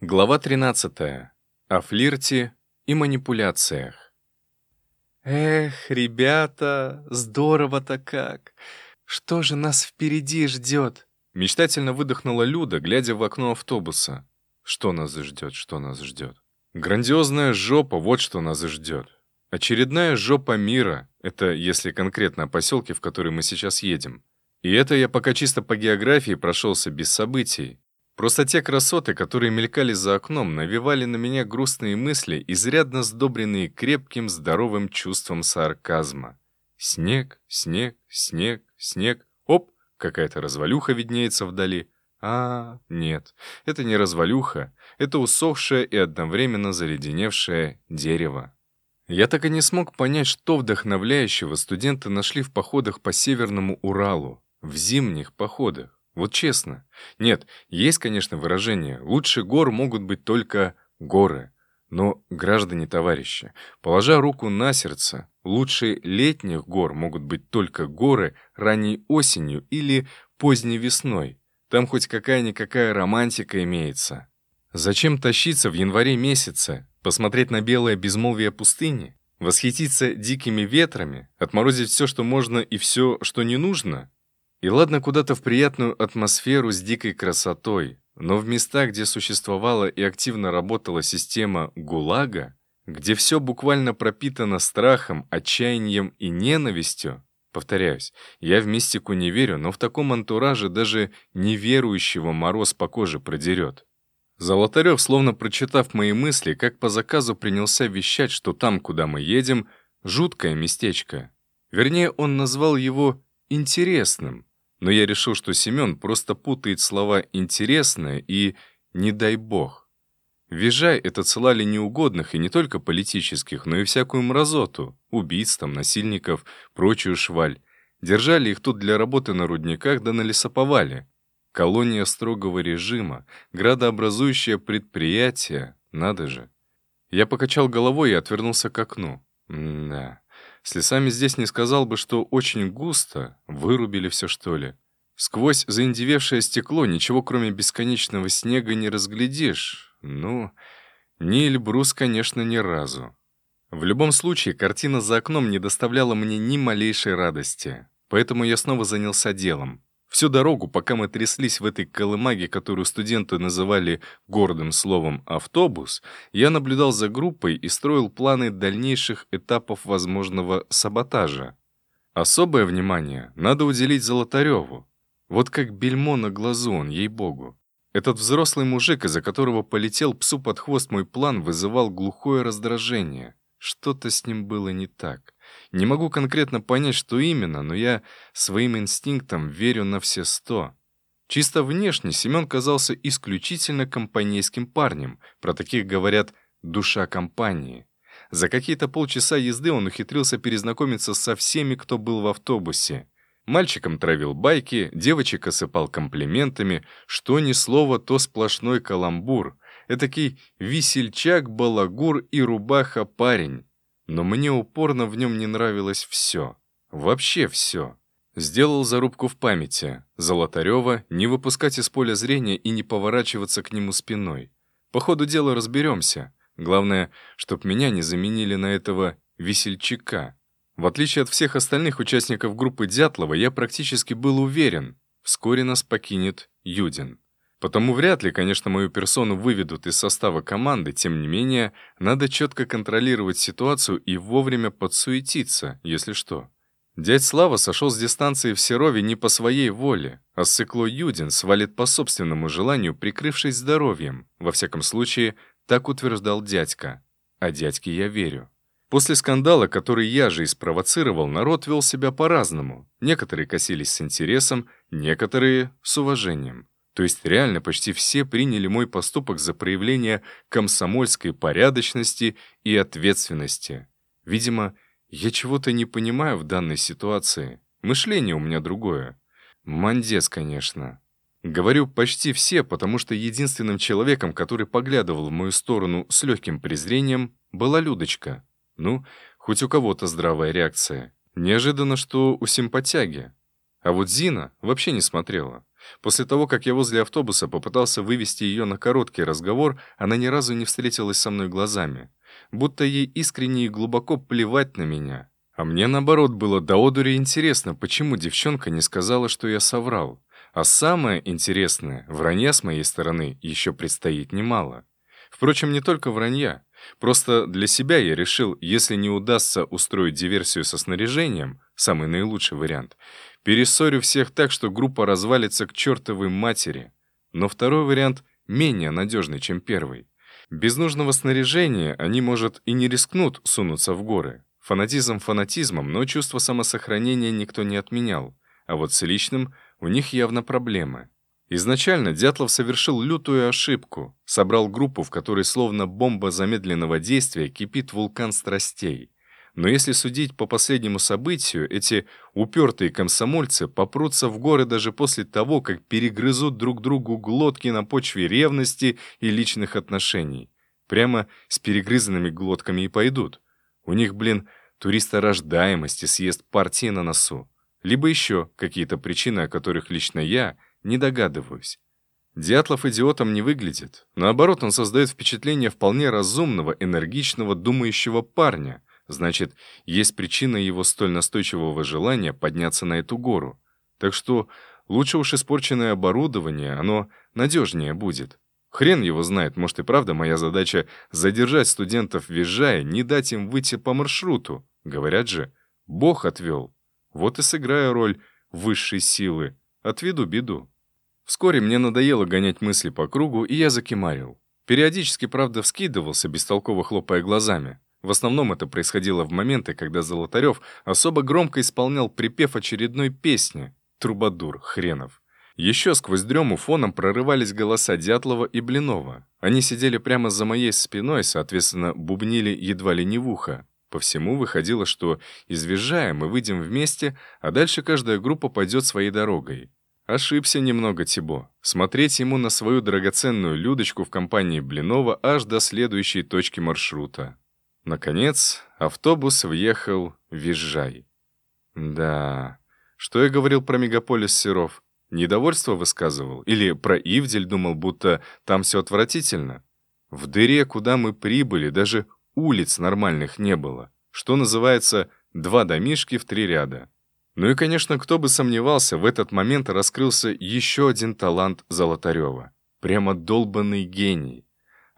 Глава 13. О флирте и манипуляциях. Эх, ребята, здорово-то как! Что же нас впереди ждет? Мечтательно выдохнула Люда, глядя в окно автобуса. Что нас ждет, что нас ждет? Грандиозная жопа, вот что нас ждет. Очередная жопа мира, это если конкретно о поселке, в который мы сейчас едем. И это я пока чисто по географии прошелся без событий. Просто те красоты, которые мелькали за окном, навевали на меня грустные мысли, изрядно сдобренные крепким, здоровым чувством сарказма. Снег, снег, снег, снег. Оп, какая-то развалюха виднеется вдали. А, нет, это не развалюха, это усохшее и одновременно заледеневшее дерево. Я так и не смог понять, что вдохновляющего студенты нашли в походах по Северному Уралу, в зимних походах. Вот честно. Нет, есть, конечно, выражение «лучше гор могут быть только горы». Но, граждане товарищи, положа руку на сердце, лучше летних гор могут быть только горы ранней осенью или поздней весной. Там хоть какая-никакая романтика имеется. Зачем тащиться в январе месяце, посмотреть на белое безмолвие пустыни, восхититься дикими ветрами, отморозить все, что можно и все, что не нужно? И ладно куда-то в приятную атмосферу с дикой красотой, но в местах, где существовала и активно работала система ГУЛАГа, где все буквально пропитано страхом, отчаянием и ненавистью, повторяюсь, я в мистику не верю, но в таком антураже даже неверующего мороз по коже продерет. Золотарев, словно прочитав мои мысли, как по заказу принялся вещать, что там, куда мы едем, жуткое местечко. Вернее, он назвал его интересным. Но я решил, что Семен просто путает слова «интересное» и «не дай бог». Визжай это целали неугодных и не только политических, но и всякую мразоту, убийц, там, насильников, прочую шваль. Держали их тут для работы на рудниках да на лесоповале. Колония строгого режима, градообразующее предприятие, надо же. Я покачал головой и отвернулся к окну. М да. С лесами здесь не сказал бы, что очень густо. Вырубили все, что ли. Сквозь заиндевевшее стекло ничего, кроме бесконечного снега, не разглядишь. Ну, ни Эльбрус, конечно, ни разу. В любом случае, картина за окном не доставляла мне ни малейшей радости. Поэтому я снова занялся делом. Всю дорогу, пока мы тряслись в этой колымаге, которую студенты называли гордым словом «автобус», я наблюдал за группой и строил планы дальнейших этапов возможного саботажа. Особое внимание надо уделить Золотареву. Вот как бельмо на глазу он, ей-богу. Этот взрослый мужик, из-за которого полетел псу под хвост мой план, вызывал глухое раздражение. Что-то с ним было не так. Не могу конкретно понять, что именно, но я своим инстинктам верю на все сто. Чисто внешне Семен казался исключительно компанейским парнем. Про таких говорят «душа компании». За какие-то полчаса езды он ухитрился перезнакомиться со всеми, кто был в автобусе. Мальчикам травил байки, девочек осыпал комплиментами, что ни слово, то сплошной каламбур. Этакий весельчак, балагур и рубаха-парень. Но мне упорно в нем не нравилось все. Вообще все. Сделал зарубку в памяти. Золотарева не выпускать из поля зрения и не поворачиваться к нему спиной. По ходу дела разберемся. Главное, чтоб меня не заменили на этого весельчака. В отличие от всех остальных участников группы Дятлова, я практически был уверен, вскоре нас покинет Юдин. Потому вряд ли, конечно, мою персону выведут из состава команды, тем не менее, надо четко контролировать ситуацию и вовремя подсуетиться, если что. Дядь Слава сошел с дистанции в Серове не по своей воле, а Сыкло Юдин свалит по собственному желанию, прикрывшись здоровьем. Во всяком случае, так утверждал дядька. А дядьке я верю. После скандала, который я же и спровоцировал, народ вел себя по-разному. Некоторые косились с интересом, некоторые — с уважением. То есть реально почти все приняли мой поступок за проявление комсомольской порядочности и ответственности. Видимо, я чего-то не понимаю в данной ситуации. Мышление у меня другое. Мандец, конечно. Говорю почти все, потому что единственным человеком, который поглядывал в мою сторону с легким презрением, была Людочка. Ну, хоть у кого-то здравая реакция. Неожиданно, что у симпатяги. А вот Зина вообще не смотрела. После того, как я возле автобуса попытался вывести ее на короткий разговор, она ни разу не встретилась со мной глазами. Будто ей искренне и глубоко плевать на меня. А мне, наоборот, было до одури интересно, почему девчонка не сказала, что я соврал. А самое интересное, вранья с моей стороны еще предстоит немало. Впрочем, не только вранья. Просто для себя я решил, если не удастся устроить диверсию со снаряжением, самый наилучший вариант, перессорю всех так, что группа развалится к чертовой матери. Но второй вариант менее надежный, чем первый. Без нужного снаряжения они, может, и не рискнут сунуться в горы. Фанатизм фанатизмом, но чувство самосохранения никто не отменял. А вот с личным у них явно проблемы. Изначально Дятлов совершил лютую ошибку. Собрал группу, в которой словно бомба замедленного действия кипит вулкан страстей. Но если судить по последнему событию, эти упертые комсомольцы попрутся в горы даже после того, как перегрызут друг другу глотки на почве ревности и личных отношений. Прямо с перегрызанными глотками и пойдут. У них, блин, туристорождаемость и съезд партии на носу. Либо еще какие-то причины, о которых лично я — не догадываюсь. Дятлов идиотом не выглядит. Наоборот, он создает впечатление вполне разумного, энергичного, думающего парня. Значит, есть причина его столь настойчивого желания подняться на эту гору. Так что лучше уж испорченное оборудование, оно надежнее будет. Хрен его знает, может и правда моя задача задержать студентов визжая, не дать им выйти по маршруту. Говорят же, Бог отвел. Вот и сыграю роль высшей силы. Отведу беду. Вскоре мне надоело гонять мысли по кругу, и я закимарил. Периодически, правда, вскидывался, бестолково хлопая глазами. В основном это происходило в моменты, когда Золотарев особо громко исполнял припев очередной песни «Трубадур, хренов». Еще сквозь дрему фоном прорывались голоса Дятлова и Блинова. Они сидели прямо за моей спиной, соответственно, бубнили едва ли не в ухо. По всему выходило, что извизжаем мы выйдем вместе, а дальше каждая группа пойдет своей дорогой. Ошибся немного Тибо. Смотреть ему на свою драгоценную Людочку в компании Блинова аж до следующей точки маршрута. Наконец, автобус въехал в Визжай. Да, что я говорил про мегаполис Серов? Недовольство высказывал? Или про Ивдель думал, будто там все отвратительно? В дыре, куда мы прибыли, даже улиц нормальных не было. Что называется, два домишки в три ряда. Ну и, конечно, кто бы сомневался, в этот момент раскрылся еще один талант Золотарева. Прямо долбанный гений.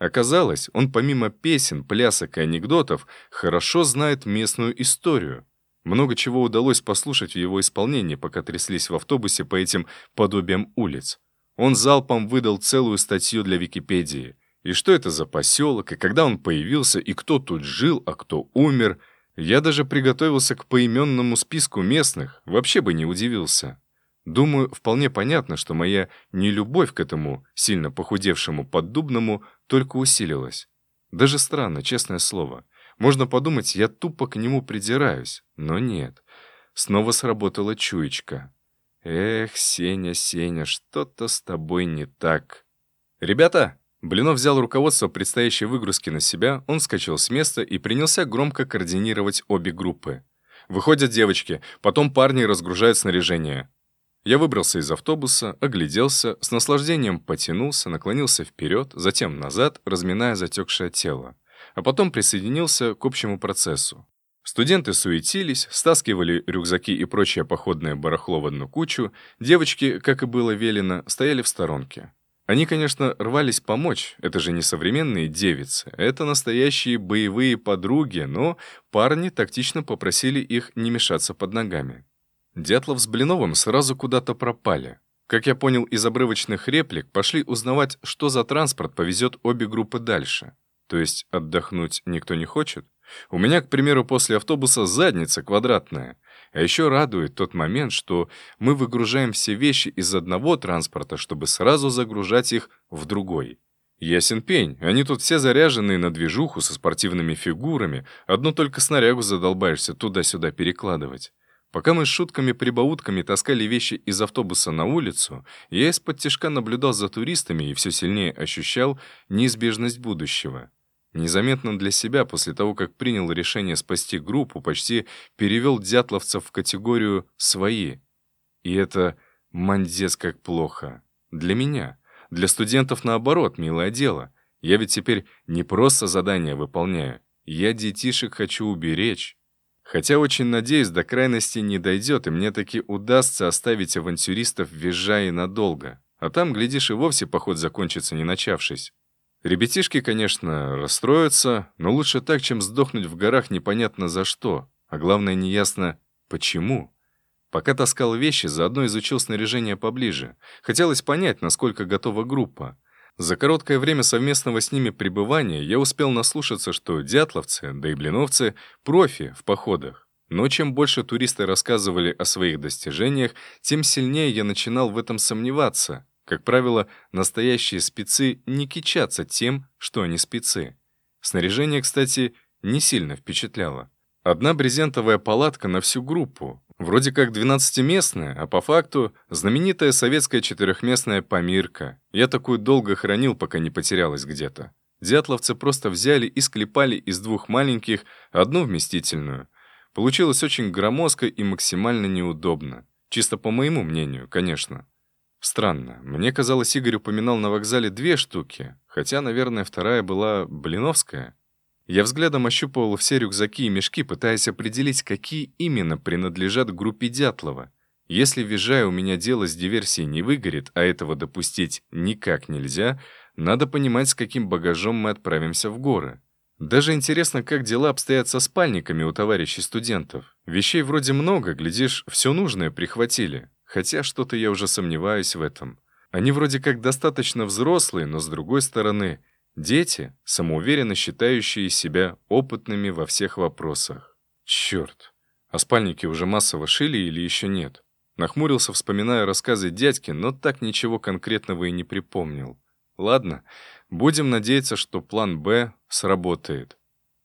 Оказалось, он помимо песен, плясок и анекдотов хорошо знает местную историю. Много чего удалось послушать в его исполнении, пока тряслись в автобусе по этим подобиям улиц. Он залпом выдал целую статью для Википедии. И что это за поселок, и когда он появился, и кто тут жил, а кто умер. Я даже приготовился к поименному списку местных, вообще бы не удивился. Думаю, вполне понятно, что моя нелюбовь к этому сильно похудевшему поддубному только усилилась. Даже странно, честное слово. Можно подумать, я тупо к нему придираюсь, но нет. Снова сработала чуечка. Эх, Сеня, Сеня, что-то с тобой не так. «Ребята!» Блинов взял руководство предстоящей выгрузки на себя, он скачал с места и принялся громко координировать обе группы. Выходят девочки, потом парни разгружают снаряжение. Я выбрался из автобуса, огляделся, с наслаждением потянулся, наклонился вперед, затем назад, разминая затекшее тело. А потом присоединился к общему процессу. Студенты суетились, стаскивали рюкзаки и прочее походное барахло в одну кучу, девочки, как и было велено, стояли в сторонке. Они, конечно, рвались помочь, это же не современные девицы, это настоящие боевые подруги, но парни тактично попросили их не мешаться под ногами. Дятлов с Блиновым сразу куда-то пропали. Как я понял из обрывочных реплик, пошли узнавать, что за транспорт повезет обе группы дальше. То есть отдохнуть никто не хочет? У меня, к примеру, после автобуса задница квадратная. А еще радует тот момент, что мы выгружаем все вещи из одного транспорта, чтобы сразу загружать их в другой. Ясен пень, они тут все заряженные на движуху со спортивными фигурами, одну только снарягу задолбаешься туда-сюда перекладывать. Пока мы с шутками-прибаутками таскали вещи из автобуса на улицу, я из-под тяжка наблюдал за туристами и все сильнее ощущал неизбежность будущего. Незаметно для себя, после того, как принял решение спасти группу, почти перевел дятловцев в категорию «свои». И это мандец как плохо. Для меня. Для студентов наоборот, милое дело. Я ведь теперь не просто задание выполняю. Я детишек хочу уберечь. Хотя очень надеюсь, до крайности не дойдет, и мне таки удастся оставить авантюристов визжа и надолго. А там, глядишь, и вовсе поход закончится, не начавшись. Ребятишки, конечно, расстроятся, но лучше так, чем сдохнуть в горах непонятно за что, а главное, неясно почему. Пока таскал вещи, заодно изучил снаряжение поближе. Хотелось понять, насколько готова группа. За короткое время совместного с ними пребывания я успел наслушаться, что дятловцы, да и блиновцы — профи в походах. Но чем больше туристы рассказывали о своих достижениях, тем сильнее я начинал в этом сомневаться. Как правило, настоящие спецы не кичатся тем, что они спецы. Снаряжение, кстати, не сильно впечатляло. Одна брезентовая палатка на всю группу. Вроде как 12-местная, а по факту знаменитая советская четырехместная «Памирка». Я такую долго хранил, пока не потерялась где-то. Дятловцы просто взяли и склепали из двух маленьких одну вместительную. Получилось очень громоздко и максимально неудобно. Чисто по моему мнению, конечно. Странно. Мне казалось, Игорь упоминал на вокзале две штуки, хотя, наверное, вторая была Блиновская. Я взглядом ощупывал все рюкзаки и мешки, пытаясь определить, какие именно принадлежат группе Дятлова. Если, визжая, у меня дело с диверсией не выгорит, а этого допустить никак нельзя, надо понимать, с каким багажом мы отправимся в горы. Даже интересно, как дела обстоят со спальниками у товарищей студентов. Вещей вроде много, глядишь, все нужное прихватили. Хотя что-то я уже сомневаюсь в этом. Они вроде как достаточно взрослые, но с другой стороны, Дети, самоуверенно считающие себя опытными во всех вопросах. Черт, а спальники уже массово шили или еще нет? Нахмурился, вспоминая рассказы дядьки, но так ничего конкретного и не припомнил. Ладно, будем надеяться, что план «Б» сработает.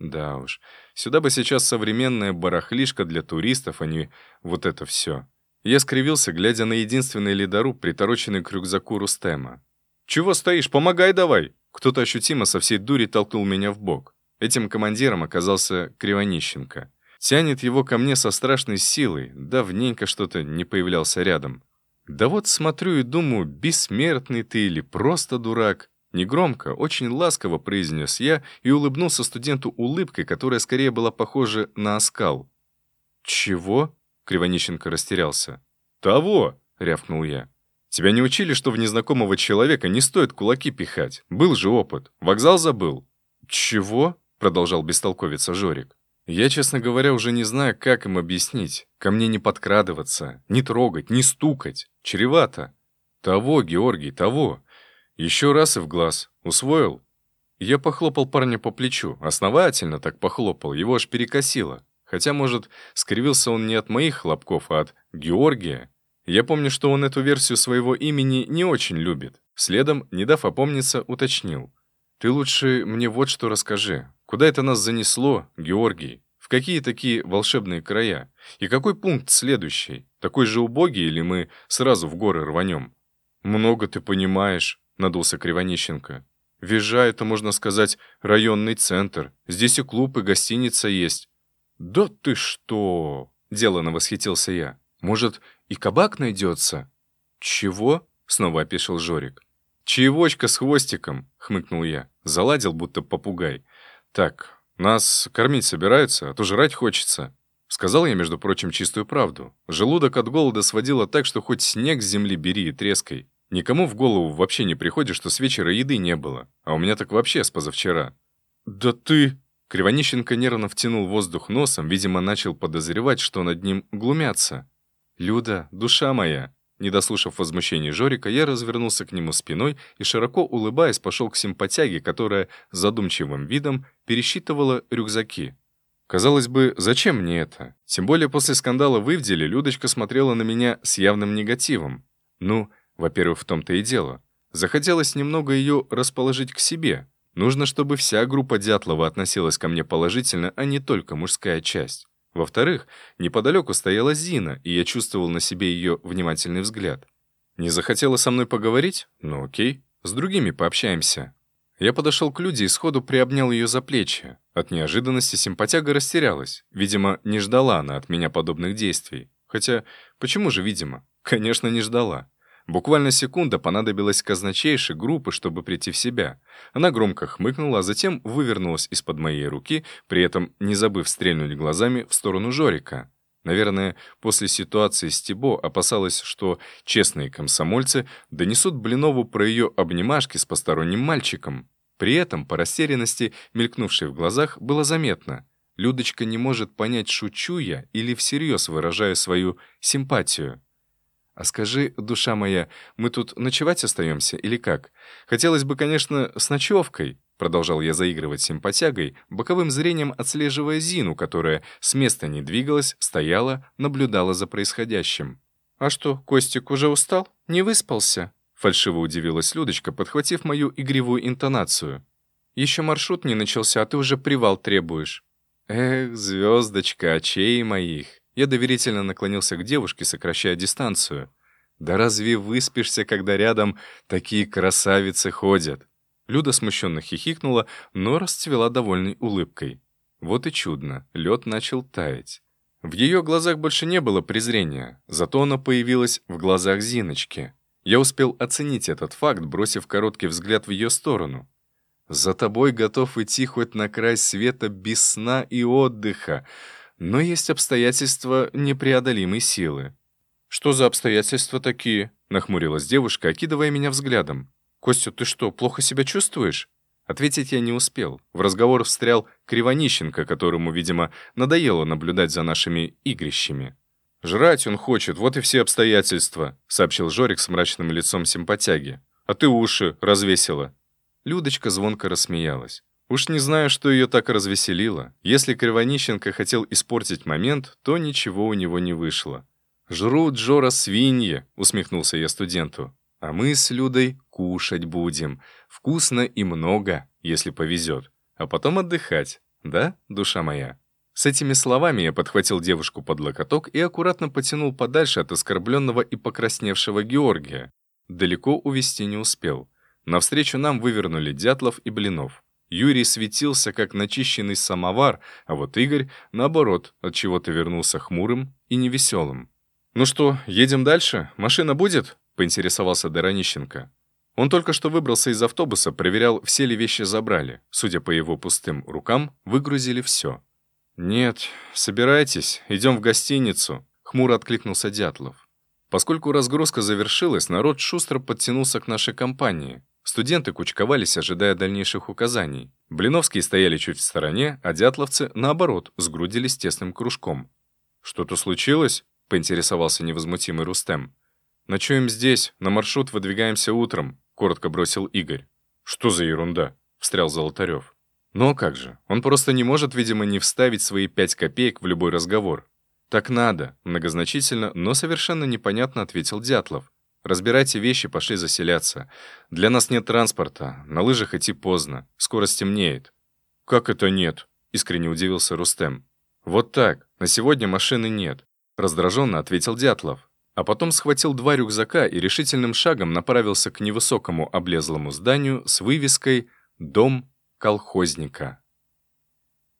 Да уж, сюда бы сейчас современная барахлишка для туристов, а не вот это все. Я скривился, глядя на единственный ледоруб, притороченный к рюкзаку Рустема. «Чего стоишь? Помогай давай!» Кто-то ощутимо со всей дури толкнул меня в бок. Этим командиром оказался Кривонищенко. Тянет его ко мне со страшной силой, давненько что-то не появлялся рядом. Да вот смотрю и думаю, бессмертный ты или просто дурак. Негромко, очень ласково произнес я и улыбнулся студенту улыбкой, которая скорее была похожа на оскал. «Чего?» — Кривонищенко растерялся. «Того!» — рявкнул я. Тебя не учили, что в незнакомого человека не стоит кулаки пихать? Был же опыт. Вокзал забыл». «Чего?» — продолжал бестолковиться Жорик. «Я, честно говоря, уже не знаю, как им объяснить. Ко мне не подкрадываться, не трогать, не стукать. Чревато. Того, Георгий, того. Еще раз и в глаз. Усвоил?» Я похлопал парня по плечу. Основательно так похлопал, его аж перекосило. Хотя, может, скривился он не от моих хлопков, а от Георгия. Я помню, что он эту версию своего имени не очень любит. Следом, не дав опомниться, уточнил. «Ты лучше мне вот что расскажи. Куда это нас занесло, Георгий? В какие такие волшебные края? И какой пункт следующий? Такой же убогий или мы сразу в горы рванем?» «Много ты понимаешь», — надулся Кривонищенко. «Вижа — это, можно сказать, районный центр. Здесь и клуб, и гостиница есть». «Да ты что!» — делано восхитился я. «Может, и кабак найдется». «Чего?» — снова опешил Жорик. «Чаевочка с хвостиком», — хмыкнул я. Заладил, будто попугай. «Так, нас кормить собираются, а то жрать хочется». Сказал я, между прочим, чистую правду. Желудок от голода сводило так, что хоть снег с земли бери и трескай. Никому в голову вообще не приходит, что с вечера еды не было. А у меня так вообще с позавчера. «Да ты...» Кривонищенко нервно втянул воздух носом, видимо, начал подозревать, что над ним глумятся. «Люда, душа моя!» Не дослушав возмущений Жорика, я развернулся к нему спиной и, широко улыбаясь, пошел к симпатяге, которая задумчивым видом пересчитывала рюкзаки. Казалось бы, зачем мне это? Тем более после скандала в Ивделе Людочка смотрела на меня с явным негативом. Ну, во-первых, в том-то и дело. Захотелось немного ее расположить к себе. Нужно, чтобы вся группа Дятлова относилась ко мне положительно, а не только мужская часть. Во-вторых, неподалеку стояла Зина, и я чувствовал на себе ее внимательный взгляд. Не захотела со мной поговорить? Ну окей, с другими пообщаемся. Я подошел к Люде и сходу приобнял ее за плечи. От неожиданности симпатяга растерялась. Видимо, не ждала она от меня подобных действий. Хотя, почему же видимо? Конечно, не ждала. Буквально секунда понадобилась казначейше группы, чтобы прийти в себя. Она громко хмыкнула, а затем вывернулась из-под моей руки, при этом не забыв стрельнуть глазами в сторону Жорика. Наверное, после ситуации с Тибо опасалась, что честные комсомольцы донесут Блинову про ее обнимашки с посторонним мальчиком. При этом, по растерянности, мелькнувшей в глазах, было заметно. Людочка не может понять, шучу я или всерьез выражаю свою симпатию. «А скажи, душа моя, мы тут ночевать остаемся или как? Хотелось бы, конечно, с ночевкой», — продолжал я заигрывать симпатягой, боковым зрением отслеживая Зину, которая с места не двигалась, стояла, наблюдала за происходящим. «А что, Костик уже устал? Не выспался?» Фальшиво удивилась Людочка, подхватив мою игривую интонацию. «Еще маршрут не начался, а ты уже привал требуешь». «Эх, звездочка очей моих!» Я доверительно наклонился к девушке, сокращая дистанцию. «Да разве выспишься, когда рядом такие красавицы ходят?» Люда смущенно хихикнула, но расцвела довольной улыбкой. Вот и чудно, лед начал таять. В ее глазах больше не было презрения, зато оно появилось в глазах Зиночки. Я успел оценить этот факт, бросив короткий взгляд в ее сторону. «За тобой готов идти хоть на край света без сна и отдыха, но есть обстоятельства непреодолимой силы». «Что за обстоятельства такие?» — нахмурилась девушка, окидывая меня взглядом. «Костя, ты что, плохо себя чувствуешь?» Ответить я не успел. В разговор встрял Кривонищенко, которому, видимо, надоело наблюдать за нашими игрищами. «Жрать он хочет, вот и все обстоятельства», — сообщил Жорик с мрачным лицом симпатяги. «А ты уши развесила». Людочка звонко рассмеялась. Уж не знаю, что ее так развеселило. Если Кривонищенко хотел испортить момент, то ничего у него не вышло. «Жрут Джора свиньи», — усмехнулся я студенту. «А мы с Людой кушать будем. Вкусно и много, если повезет. А потом отдыхать. Да, душа моя?» С этими словами я подхватил девушку под локоток и аккуратно потянул подальше от оскорбленного и покрасневшего Георгия. Далеко увести не успел. Навстречу нам вывернули Дятлов и Блинов. Юрий светился, как начищенный самовар, а вот Игорь, наоборот, от чего то вернулся хмурым и невеселым. «Ну что, едем дальше? Машина будет?» — поинтересовался Доронищенко. Он только что выбрался из автобуса, проверял, все ли вещи забрали. Судя по его пустым рукам, выгрузили все. «Нет, собирайтесь, идем в гостиницу», — хмуро откликнулся Дятлов. Поскольку разгрузка завершилась, народ шустро подтянулся к нашей компании. Студенты кучковались, ожидая дальнейших указаний. Блиновские стояли чуть в стороне, а дятловцы, наоборот, сгрудились тесным кружком. «Что-то случилось?» — поинтересовался невозмутимый Рустем. «Ночуем здесь, на маршрут выдвигаемся утром», — коротко бросил Игорь. «Что за ерунда?» — встрял Золотарев. «Ну а как же, он просто не может, видимо, не вставить свои пять копеек в любой разговор». «Так надо», — многозначительно, но совершенно непонятно ответил Дятлов. Разбирайте вещи, пошли заселяться. Для нас нет транспорта, на лыжах идти поздно, скоро стемнеет». «Как это нет?» — искренне удивился Рустем. «Вот так, на сегодня машины нет», — раздраженно ответил Дятлов. А потом схватил два рюкзака и решительным шагом направился к невысокому облезлому зданию с вывеской «Дом колхозника».